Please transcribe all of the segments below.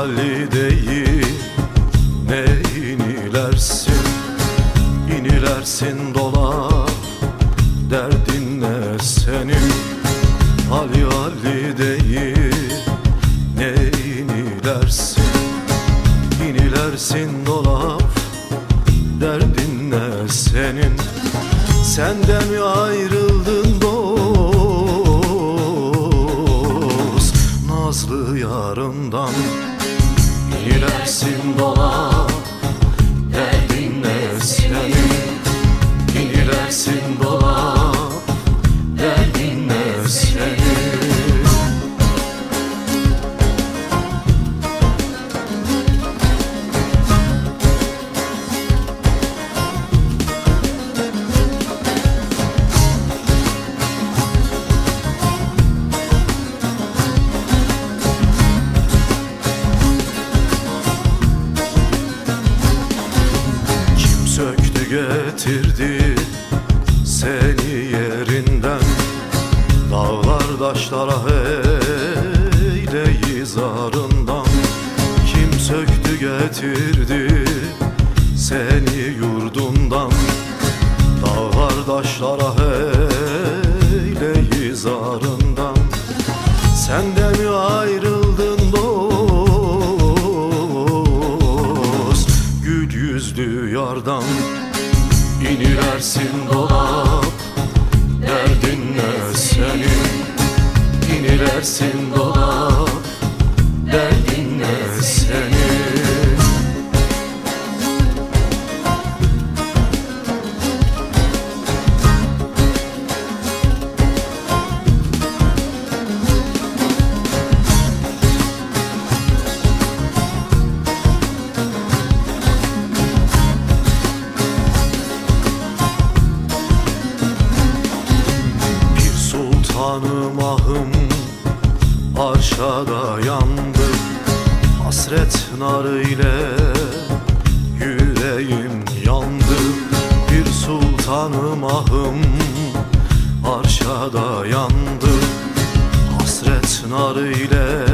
valideyi ne inilersin? İnilersin dolap derdin ne senin? Ali valideyi ne inilersin? İnilersin dolap derdin ne senin? Sen de mi ayrıldın dost? Nazlı yarından İnilersin dolap söktü getirdi seni yerinden. Dağlar taşlara eyleyi zarından Kim söktü getirdi seni yurdundan. Dağlar taşlara eyleyi zarından Sen İnilersin dolap Derdin ne senin? İnilersin dolap sultanım ahım Arşada yandı. Hasret narı ile Yüreğim yandı. Bir sultanım ahım Arşada yandı. Hasret narı ile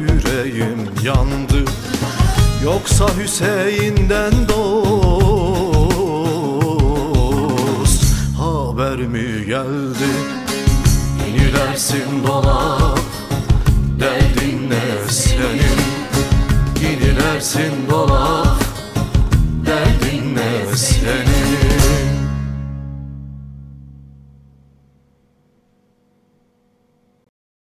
Yüreğim yandı. Yoksa Hüseyin'den dost Haber mi geldi İnilersin dolap Derdin ne senin? İnilersin dolap Derdin ne senin